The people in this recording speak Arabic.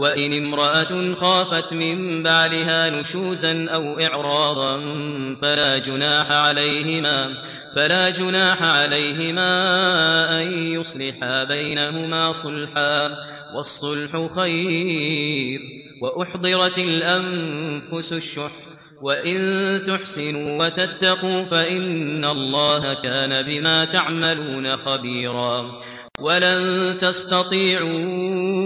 وإن امرأة خافت من بعلها نشوزا أو إعراضا فلا جناح عليهما فلا جناح عليهما أن يصلحا بينهما صلحا والصلح خير. وأحضرت الأنفس الشح وإن تحسنوا وتتقوا فإن الله كان بما تعملون خبيرا. ولن تستطيعوا